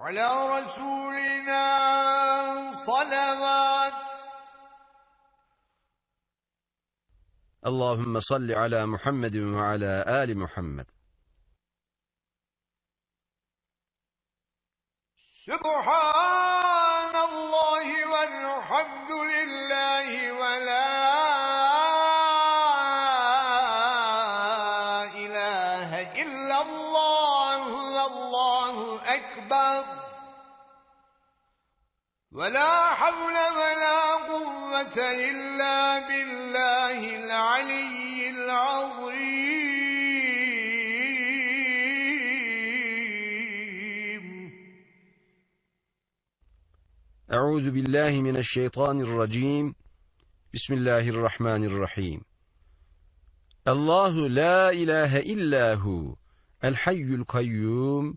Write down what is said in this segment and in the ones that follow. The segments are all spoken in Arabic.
على رسولنا صلوات. اللهم صل على محمد وعلى آل محمد. سبحان الله والحمد لله ولا إله إلا الله. أكبر ولا حول ولا قوة إلا بالله العلي العظيم. أعوذ بالله من الشيطان الرجيم. بسم الله الرحمن الرحيم. الله لا إله إلا هو الحي القيوم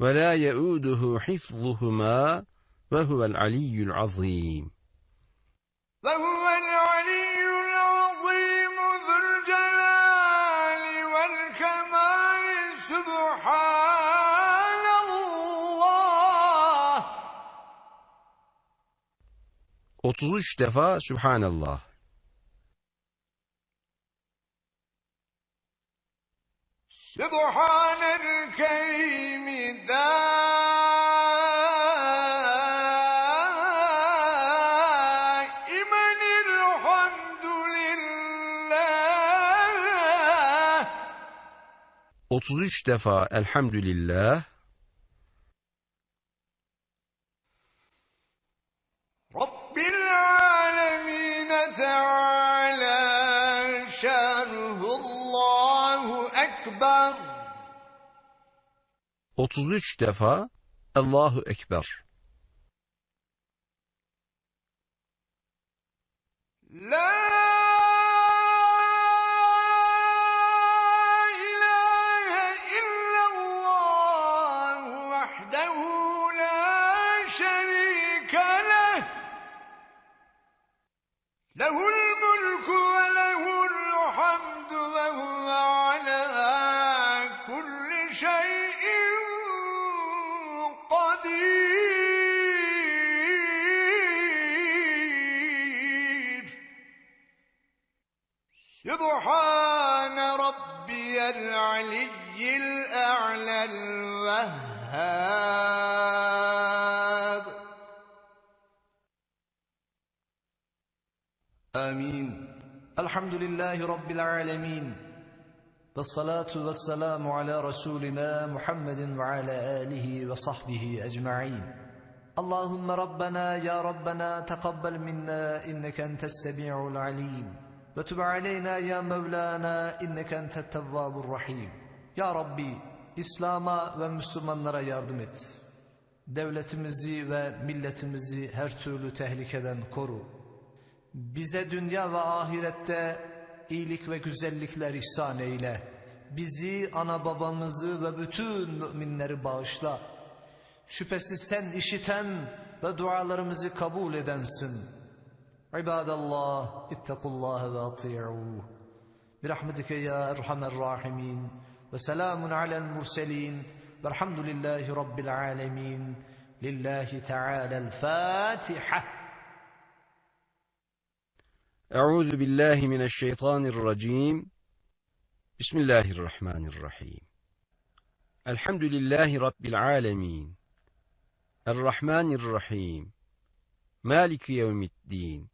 ولا يؤوده حفظهما وهو العلي العظيم وهو العلي العظيم ذو الجلال والكمال سبحان الله 33 defa Sübhanallah. سبحان الكريم دائما الحمد لله 33 defa Elhamdülillah. 33 defa Allahu Ekber. إلا الله وحده لا شريك له له الملك سبحان ربي العلي الأعلى الوهاب. آمين. الحمد لله رب العالمين. والصلاة والسلام على رسولنا محمد وعلى آله وصحبه أجمعين. اللهم ربنا يا ربنا تقبل منا إنك أنت السميع العليم. وتب علينا يا مولانا إنك أنت التواب الرحيم يا Rabbi İslam'a ve Müslümanlara yardım et. Devletimizi ve milletimizi her türlü tehlikeden koru. Bize dünya ve ahirette iyilik ve güzellikler ihsan eyle. Bizi, ana babamızı ve bütün müminleri bağışla. Şüphesiz sen işiten ve dualarımızı kabul edensin. عباد الله اتقوا الله واطيعوه برحمتك يا أرحم الراحمين وسلام على المرسلين. والحمد لله رب العالمين. لله تعالى الفاتحة. أعوذ بالله من الشيطان الرجيم. بسم الله الرحمن الرحيم. الحمد لله رب العالمين. الرحمن الرحيم. مالك يوم الدين.